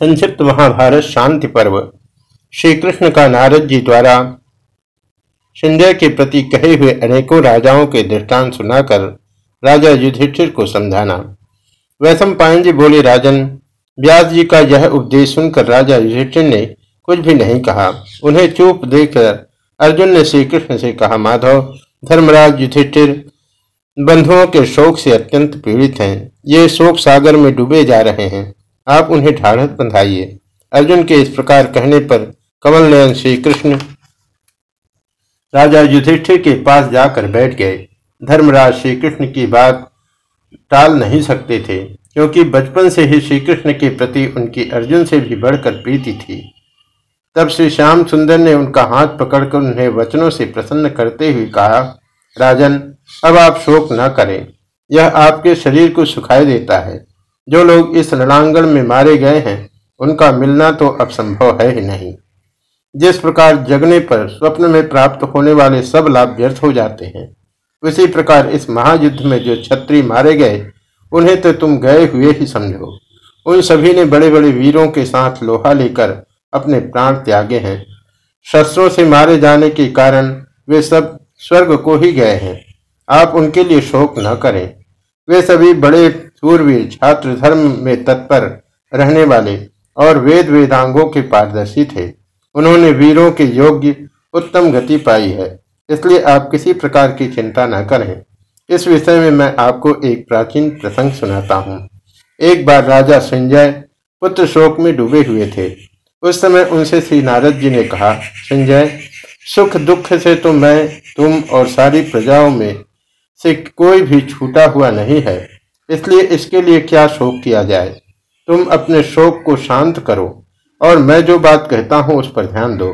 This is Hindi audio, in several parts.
संक्षिप्त महाभारत शांति पर्व। श्री कृष्ण का नारद जी द्वारा संजय के प्रति कहे हुए अनेकों राजाओं के दृष्टांत सुनाकर राजा युधिष्ठिर को समझाना। वैसम पायन जी बोले, राजन, व्यास जी का यह उपदेश सुनकर राजा युधिष्ठिर ने कुछ भी नहीं कहा। उन्हें चुप देखकर अर्जुन ने श्री कृष्ण से कहा, माधव, धर्मराज युधिष्ठिर, बंधुओं के शोक से अत्यंत पीड़ित हैं। ये शोक सागर में डूबे जा रहे हैं। आप उन्हें ढाढ़त बंधाइए। अर्जुन के इस प्रकार कहने पर कमल नयन श्री कृष्ण राजा युधिष्ठिर के पास जाकर बैठ गए। धर्मराज श्री कृष्ण की बात टाल नहीं सकते थे, क्योंकि बचपन से ही श्री कृष्ण के प्रति उनकी अर्जुन से भी बढ़कर प्रीति थी। तब श्री श्याम सुंदर ने उनका हाथ पकड़कर उन्हें वचनों से प्रसन्न करते हुए कहा, राजन, अब आप शोक न करें। यह आपके शरीर को सुखाई देता है। जो लोग इस रणांगण में मारे गए हैं, उनका मिलना तो अब संभव है ही नहीं। जिस प्रकार जगने पर स्वप्न में प्राप्त होने वाले सब लाभ व्यर्थ हो जाते हैं, उसी प्रकार इस महायुद्ध में जो छत्री मारे गए, उन्हें तो तुम गए हुए ही समझो। उन सभी ने बड़े बड़े वीरों के साथ लोहा लेकर अपने प्राण त्यागे हैं। शस्त्रों से मारे जाने के कारण वे सब स्वर्ग को ही गए हैं। आप उनके लिए शोक न करें। वे सभी बड़े सूरवीर छात्र धर्म में तत्पर रहने वाले और वेद वेदांगों के पारदर्शी थे। उन्होंने वीरों के योग्य उत्तम गति पाई है। इसलिए आप किसी प्रकार की चिंता न करें। इस विषय में मैं आपको एक प्राचीन प्रसंग सुनाता हूँ। एक बार राजा संजय पुत्र शोक में डूबे हुए थे। उस समय उनसे श्री नारद जी ने कहा, संजय, सुख दुख से तो मैं, तुम और सारी प्रजाओं में से कोई भी छूटा हुआ नहीं है। इसलिए इसके लिए क्या शोक किया जाए? तुम अपने शोक को शांत करो और मैं जो बात कहता हूँ उस पर ध्यान दो।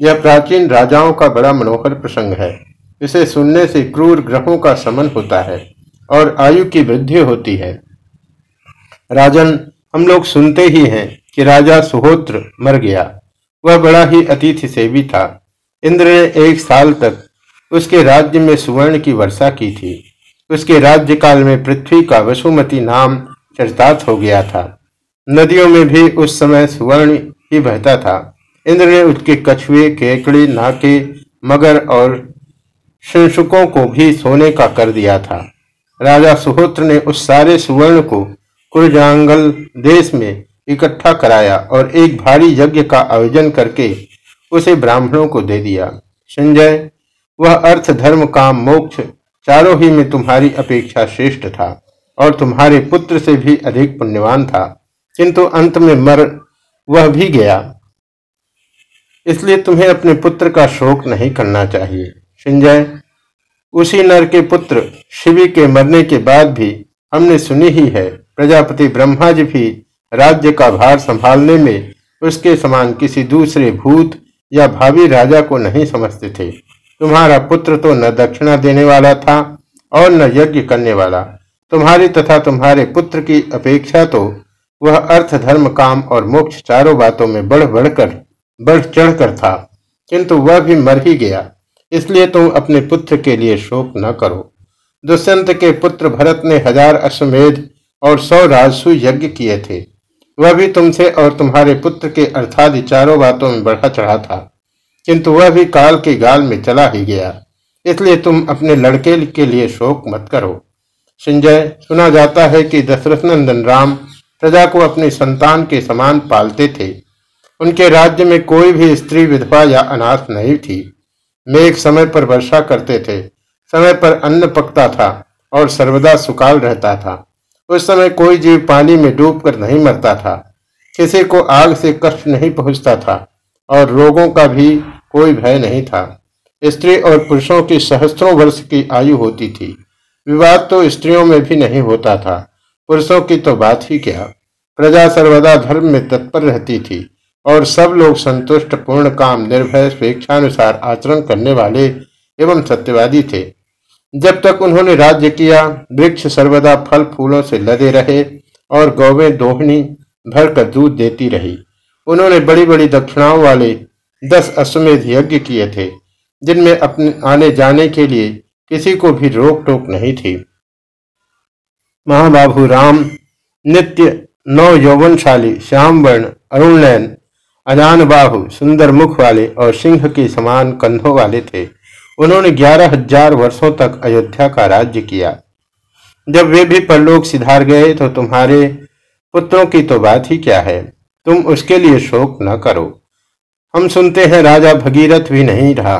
यह प्राचीन राजाओं का बड़ा मनोहर प्रसंग है। इसे सुनने से क्रूर ग्रहों का समन होता है और आयु की वृद्धि होती है। राजन, हम लोग सुनते ही हैं कि राजा सुहोत्र मर गया। वह बड़ा ही अतिथि सेवी था। इंद्र ने एक साल तक उसके राज्य में सुवर्ण की वर्षा की थी। उसके राज्य काल में पृथ्वी का वसुमती नाम चर्चात हो गया था। नदियों में भी उस समय सुवर्ण ही बहता था। इंद्र ने उसके कछुए, केकड़े, नाके, मगर और शिंशुकों को भी सोने का कर दिया था। राजा सुहोत्र ने उस सारे सुवर्ण को कुरजांगल देश में इकट्ठा कराया और एक भारी यज्ञ का आयोजन करके उसे ब्राह्मणों को दे दिया। संजय, वह अर्थ, धर्म, काम, मोक्ष चारों ही में तुम्हारी अपेक्षा श्रेष्ठ था, और तुम्हारे पुत्र से भी अधिक पुण्यवान था। किंतु अंत में मर, वह भी गया। इसलिए तुम्हें अपने पुत्र का शोक नहीं करना चाहिए। संजय उसी नर के पुत्र, शिवी के मरने के बाद भी हमने सुनी ही है, प्रजापति ब्रह्मा जी भी राज्य का भार संभालने में उसके समान किसी दूसरे भूत या भावी राजा को नहीं समझते थे। तुम्हारा पुत्र तो न दक्षिणा देने वाला था और न यज्ञ करने वाला। तुम्हारी तथा तुम्हारे पुत्र की अपेक्षा तो वह अर्थ, धर्म, काम और मोक्ष चारों बातों में बढ़ बढ़कर, बढ़ चढ़कर था। किंतु वह भी मर ही गया। इसलिए तुम अपने पुत्र के लिए शोक न करो। दुष्यंत के पुत्र भरत ने हज़ार अश्वमेध और सौ राजसु यज्ञ किए थे। वह भी तुमसे और तुम्हारे पुत्र के अर्थादि चारों बातों में बढ़ा चढ़ा था। किंतु वह भी काल के गाल में चला ही गया। इसलिए तुम अपने लड़के के लिए शोक मत करो। संजय, सुना जाता है कि दशरथ नंदन राम प्रजा को अपनी संतान के समान पालते थे। उनके राज्य में कोई भी स्त्री विधवा या अनाथ नहीं थी। मेघ समय पर वर्षा करते थे। समय पर अन्न पकता था और सर्वदा सुकाल रहता था। उस समय कोई जीव पानी में डूबकर नहीं मरता था। किसी को आग से कष्ट नहीं पहुँचता था और रोगों का भी कोई भय नहीं था। स्त्री और पुरुषों की सहस्त्रों वर्ष की आयु होती थी। विवाद तो स्त्रियों में भी नहीं होता था। पुरुषों की तो बात ही क्या। प्रजा सर्वदा धर्म में तत्पर रहती थी और सब लोग संतुष्ट, पूर्ण, काम, निर्भय, स्वेच्छानुसार आचरण करने वाले एवं सत्यवादी थे। जब तक उन्होंने राज्य किया, वृक्ष सर्वदा फल फूलों से लदे रहे और गौवें दोहनी भरकर दूध देती रही। उन्होंने बड़ी बड़ी दक्षिणाओं वाले दस अश्वमेध यज्ञ किए थे, जिनमें अपने आने जाने के लिए किसी को भी रोक टोक नहीं थी। महाबाबू राम, नित्य नौ यौवनशाली श्याम वर्ण अरुणनयन अजान बाहु सुंदर मुख वाले और सिंह के समान कंधों वाले थे। उन्होंने ग्यारह हज़ार वर्षों तक अयोध्या का राज्य किया। जब वे भी परलोक सिधार गए तो तुम्हारे पुत्रों की तो बात ही क्या है? तुम उसके लिए शोक न करो। हम सुनते हैं राजा भगीरथ भी नहीं रहा।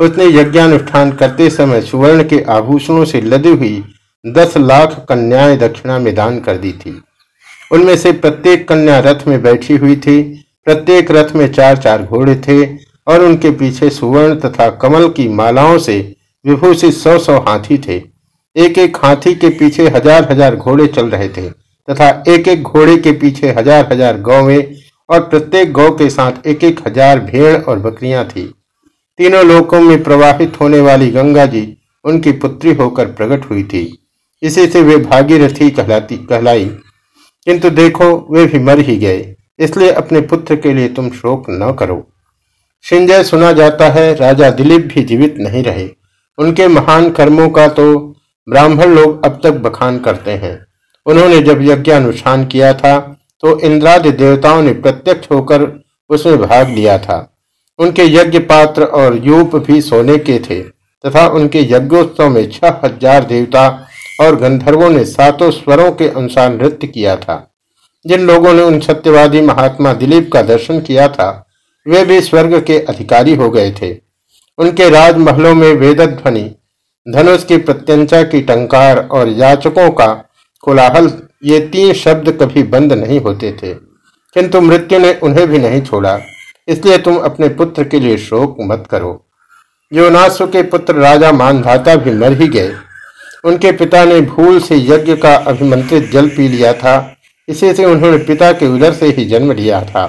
उसने यज्ञानुष्ठान करते समय सुवर्ण के आभूषणों से लदी हुई दस लाख कन्याएँ दक्षिणा में दान कर दी थी। उनमें से प्रत्येक कन्या रथ में बैठी हुई थी, प्रत्येक रथ में चार चार घोड़े थे और उनके पीछे सुवर्ण तथा कमल की मालाओं से विभूषित सौ सौ हाथी थे। एक एक हाथी के पीछे हज़ार हज़ार घोड़े चल रहे थे तथा एक एक घोड़े के पीछे हज़ार हज़ार गौवें और प्रत्येक गौ के साथ एक एक हज़ार भेड़ और बकरियाँ थी। तीनों लोकों में प्रवाहित होने वाली गंगा जी उनकी पुत्री होकर प्रकट हुई थी। इसी से वे भागीरथी कहलाती, कहलाई। किंतु देखो, वे भी मर ही गए। इसलिए अपने पुत्र के लिए तुम शोक न करो। सिंजय सुना जाता है, राजा दिलीप भी जीवित नहीं रहे। उनके महान कर्मों का तो ब्राह्मण लोग अब तक बखान करते हैं। उन्होंने जब यज्ञानुष्ठान किया था तो इंद्रादि देवताओं ने प्रत्यक्ष होकर उसमें भाग लिया था। उनके यज्ञ पात्र और यूप भी सोने के थे तथा उनके यज्ञोत्सव में छह हज़ार देवता और गंधर्वों ने सातों स्वरों के अनुसार नृत्य किया था। जिन लोगों ने उन सत्यवादी महात्मा दिलीप का दर्शन किया था, वे भी स्वर्ग के अधिकारी हो गए थे। उनके राजमहलों में वेदध्वनि, धनुष की प्रत्यंचा की टंकार और याचकों का कोलाहल ये तीन शब्द कभी बंद नहीं होते थे, किंतु मृत्यु ने उन्हें भी नहीं छोड़ा। इसलिए तुम अपने पुत्र के लिए शोक मत करो। योनासु के पुत्र राजा मानधाता भी मर ही गए। उनके पिता ने भूल से यज्ञ का अभिमंत्रित जल पी लिया था। इसी से उन्होंने पिता के उदर से ही जन्म लिया था।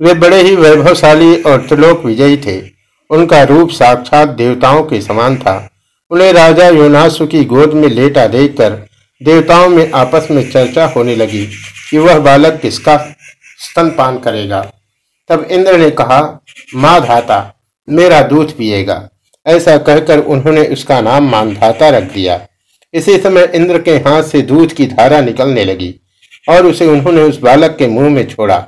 वे बड़े ही वैभवशाली और त्रिलोक विजयी थे। उनका रूप साक्षात देवताओं के समान था। उन्हें राजा योनासु की गोद में लेटा देखकर देवताओं में आपस में चर्चा होने लगी कि वह बालक किसका स्तनपान करेगा। तब इंद्र ने कहा, माँ धाता, मेरा दूध पिएगा। ऐसा कहकर उन्होंने उसका नाम मानधाता रख दिया। इसी समय इंद्र के हाथ से दूध की धारा निकलने लगी और उसे उन्होंने उस बालक के मुँह में छोड़ा।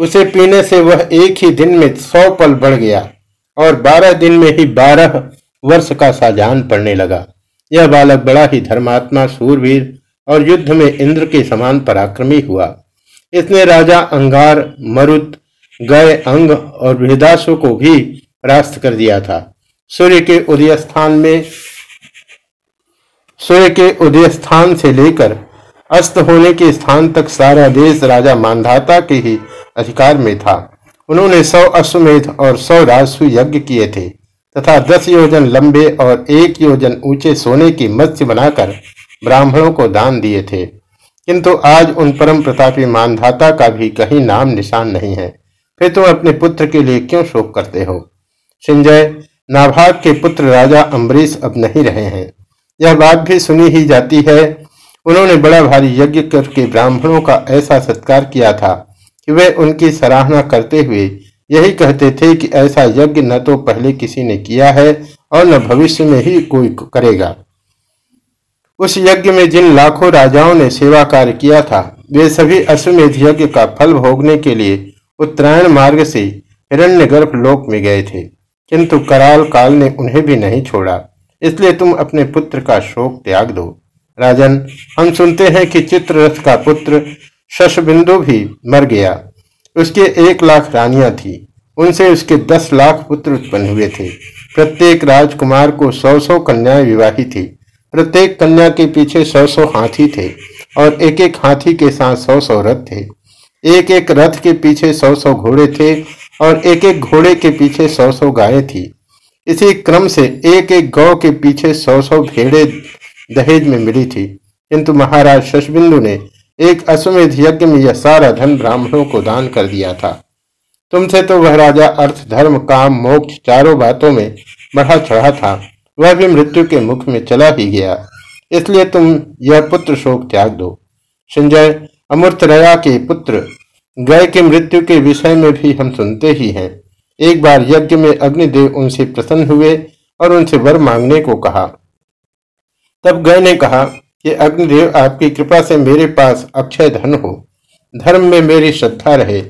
उसे पीने से वह एक ही दिन में सौ पल बढ़ गया और बारह दिन में ही बारह वर्ष का साजान पड़ने लगा। यह बालक बड़ा ही धर्मात्मा सूरवीर और युद्ध में इंद्र के समान पराक्रमी हुआ। इसने राजा अंगार, मरुत, गय, अंग और बृहदासु को भी परास्त कर दिया था। सूर्य के उदय स्थान में, सूर्य के उदय स्थान से लेकर अस्त होने के स्थान तक सारा देश राजा मानधाता के ही अधिकार में था। उन्होंने सौ अश्वमेध और सौ राजस्व यज्ञ किए थे। तथा दस योजन लंबे और एक योजन ऊँचे सोने की मत्स्य बनाकर ब्राह्मणों को दान दिए थे। किंतु आज उन परम प्रतापी मानधाता का भी कहीं नाम निशान नहीं है। फिर तुम अपने पुत्र के लिए क्यों शोक करते हो? संजय, नाभाग के पुत्र राजा अम्बरीश अब नहीं रहे हैं। यह बात भी सुनी ही जाती है। उन्होंने बड़ा भारी यज्ञ करके ब्राह्मणों का ऐसा सत्कार किया था कि वे उनकी सराहना करते हुए यही कहते थे कि ऐसा यज्ञ न तो पहले किसी ने किया है और न भविष्य में ही कोई करेगा। उस यज्ञ में जिन लाखों राजाओं ने सेवा कार्य किया था, वे सभी अश्वमेध यज्ञ का फल भोगने के लिए उत्तरायण मार्ग से हिरण्य गर्भ लोक में गए थे, किंतु कराल काल ने उन्हें भी नहीं छोड़ा। इसलिए तुम अपने पुत्र का शोक त्याग दो। राजन, हम सुनते हैं कि चित्ररथ का पुत्र शशबिंदु भी मर गया। उसके एक लाख रानियाँ थी। उनसे उसके दस लाख पुत्र उत्पन्न हुए थे। प्रत्येक राजकुमार को सौ सौ कन्याएँ विवाही थी। प्रत्येक कन्या के पीछे सौ सौ हाथी थे और एक एक हाथी के साथ सौ सौ रथ थे। एक एक रथ के पीछे सौ सौ घोड़े थे और एक एक घोड़े के पीछे सौ सौ गायें थी। इसी क्रम से एक एक गौ के पीछे सौ सौ भेड़े दहेज में मिली थी। किंतु महाराज शशबिंदु ने एक अश्वमेध यज्ञ में यह सारा धन ब्राह्मणों को दान कर दिया था। तुमसे तो वह राजा अर्थ, धर्म, काम, मोक्ष चारों बातों में बढ़ा चढ़ा था। वह भी मृत्यु के मुख में चला ही गया। इसलिए तुम यह पुत्र शोक त्याग दो। संजय अमृत रया के पुत्र, गय के मृत्यु के विषय में भी हम सुनते ही हैं। एक बार यज्ञ में अग्निदेव उनसे प्रसन्न हुए और उनसे वर मांगने को कहा। तब गय ने कहा कि अग्निदेव आपकी कृपा से मेरे पास अक्षय धन हो। धर्म में मेरी श्रद्धा रहे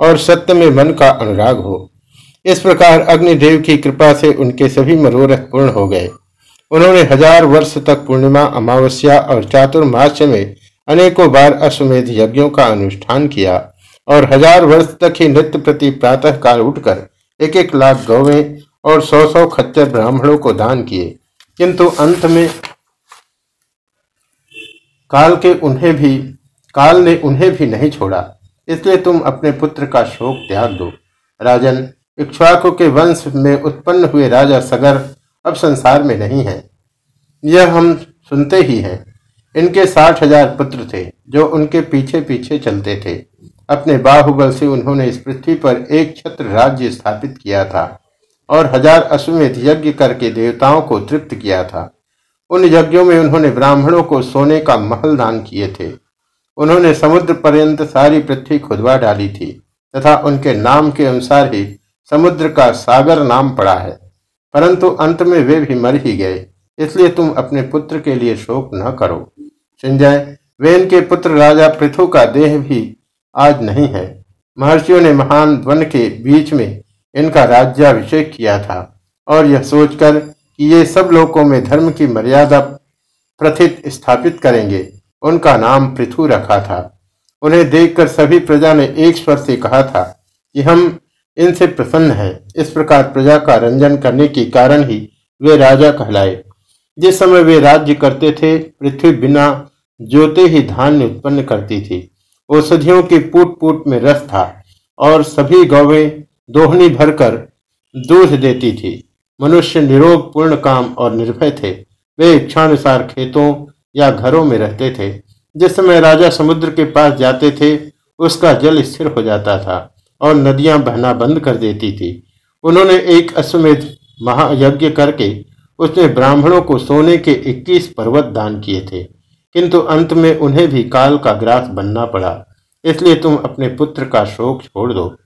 और सत्य में मन का अनुराग हो। इस प्रकार अग्निदेव की कृपा से उनके सभी मनोरथ पूर्ण हो गए। उन्होंने हज़ार वर्ष तक पूर्णिमा, अमावस्या और चातुर्मास्य में अनेकों बार अश्वमेध यज्ञों का अनुष्ठान किया और हज़ार वर्ष तक ही नित्य प्रति प्रातः काल उठकर एक एक लाख गौवें और सौ सौ खच्चर ब्राह्मणों को दान किए। किंतु अंत में काल के उन्हें भी, काल ने उन्हें भी नहीं छोड़ा। इसलिए तुम अपने पुत्र का शोक त्याग दो। राजन, इक्ष्वाकु के वंश में उत्पन्न हुए राजा सगर अब संसार में नहीं है। यह हम सुनते ही हैं। इनके साठ हज़ार पुत्र थे, जो उनके पीछे पीछे चलते थे। अपने बाहुबल से उन्होंने इस पृथ्वी पर एक छत्र राज्य स्थापित किया था और हज़ार अश्वमेध यज्ञ करके देवताओं को तृप्त किया था। उन यज्ञों में उन्होंने ब्राह्मणों को सोने का महल दान किए थे। उन्होंने समुद्र पर्यंत सारी पृथ्वी खुदवा डाली थी तथा उनके नाम के अनुसार ही समुद्र का सागर नाम पड़ा है। परंतु अंत में वे भी मर ही गए, इसलिए तुम अपने पुत्र के लिए शोक न करो। संजय, वे इनके पुत्र राजा पृथु का देह भी आज नहीं है। महर्षियों ने महान वन के बीच में इनका राज्याभिषेक किया था और यह सोचकर कि ये सब लोगों में धर्म की मर्यादा प्रथित स्थापित करेंगे। उनका नाम पृथु रखा था। उन्हें देखकर सभी प्रजा ने एक स्वर से कहा था कि हम इनसे प्रसन्न है। इस प्रकार प्रजा का रंजन करने के कारण ही वे राजा कहलाए। जिस समय वे राज्य करते थे, पृथ्वी बिना जोते ही धान्य उत्पन्न करती थी। औषधियों की पुट पुट में रस था और सभी गौवें दोहनी भरकर दूध देती थी। मनुष्य निरोग पूर्ण काम और निर्भय थे। वे इच्छानुसार खेतों या घरों में रहते थे। जिस समय राजा समुद्र के पास जाते थे, उसका जल स्थिर हो जाता था और नदियाँ बहना बंद कर देती थी। उन्होंने एक अश्वमेध महायज्ञ करके उसमें ब्राह्मणों को सोने के 21 पर्वत दान किए थे। किंतु अंत में उन्हें भी काल का ग्रास बनना पड़ा। इसलिए तुम अपने पुत्र का शोक छोड़ दो।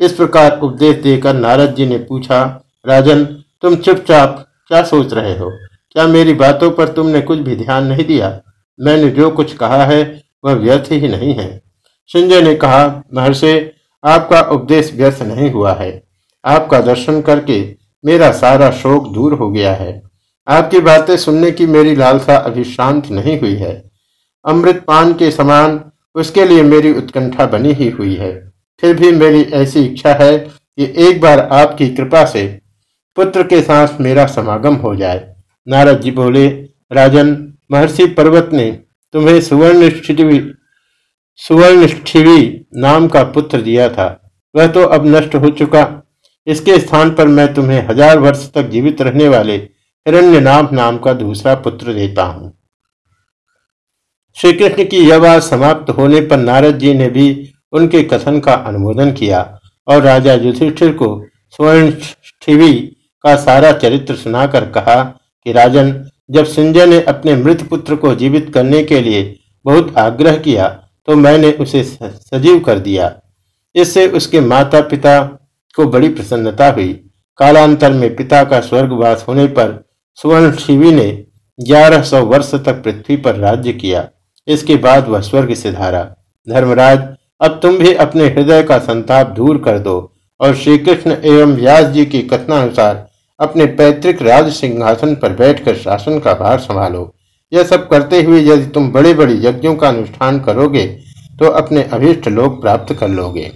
इस प्रकार उपदेश देकर नारद जी ने पूछा, राजन तुम चुपचाप क्या सोच रहे हो? क्या मेरी बातों पर तुमने कुछ भी ध्यान नहीं दिया? मैंने जो कुछ कहा है, वह व्यर्थ ही नहीं है। संजय ने कहा, महर्षि, आपका उपदेश व्यर्थ नहीं हुआ है। आपका दर्शन करके मेरा सारा शोक दूर हो गया है। आपकी बातें सुनने की मेरी लालसा अभी शांत नहीं हुई है। अमृत पान के समान उसके लिए मेरी उत्कंठा बनी ही हुई है। फिर भी मेरी ऐसी इच्छा है कि एक बार आपकी कृपा से पुत्र के साथ मेरा समागम हो जाए। नारद जी बोले, राजन, महर्षि पर्वत ने तुम्हें सुवर्ण सुवर्णिष्ठिवी नाम का पुत्र दिया था। वह तो अब नष्ट हो चुका। इसके स्थान पर मैं तुम्हें हज़ार वर्ष तक जीवित रहने वाले हिरण्य नाम नाम का दूसरा पुत्र देता हूँ। श्री कृष्ण की यह बात समाप्त होने पर नारद जी ने भी उनके कथन का अनुमोदन किया और राजा युधिष्ठिर को स्वर्ण का सारा चरित्र सुनाकर कहा कि राजन, जब संजय ने अपने मृत पुत्र को जीवित करने के लिए बहुत आग्रह किया तो मैंने उसे सजीव कर दिया। इससे उसके माता पिता को बड़ी प्रसन्नता हुई। कालांतर में पिता का स्वर्गवास होने पर सुवर्ण शिवी ने ग्यारह सौ वर्ष तक पृथ्वी पर राज्य किया। इसके बाद वह स्वर्ग से धारा। धर्मराज, अब तुम भी अपने हृदय का संताप दूर कर दो और श्री कृष्ण एवं व्यास जी की कथनानुसार अपने पैतृक राज सिंहासन पर बैठकर शासन का भार संभालो। यह सब करते हुए यदि तुम बड़े बड़े यज्ञों का अनुष्ठान करोगे तो अपने अभीष्ट लोक प्राप्त कर लोगे।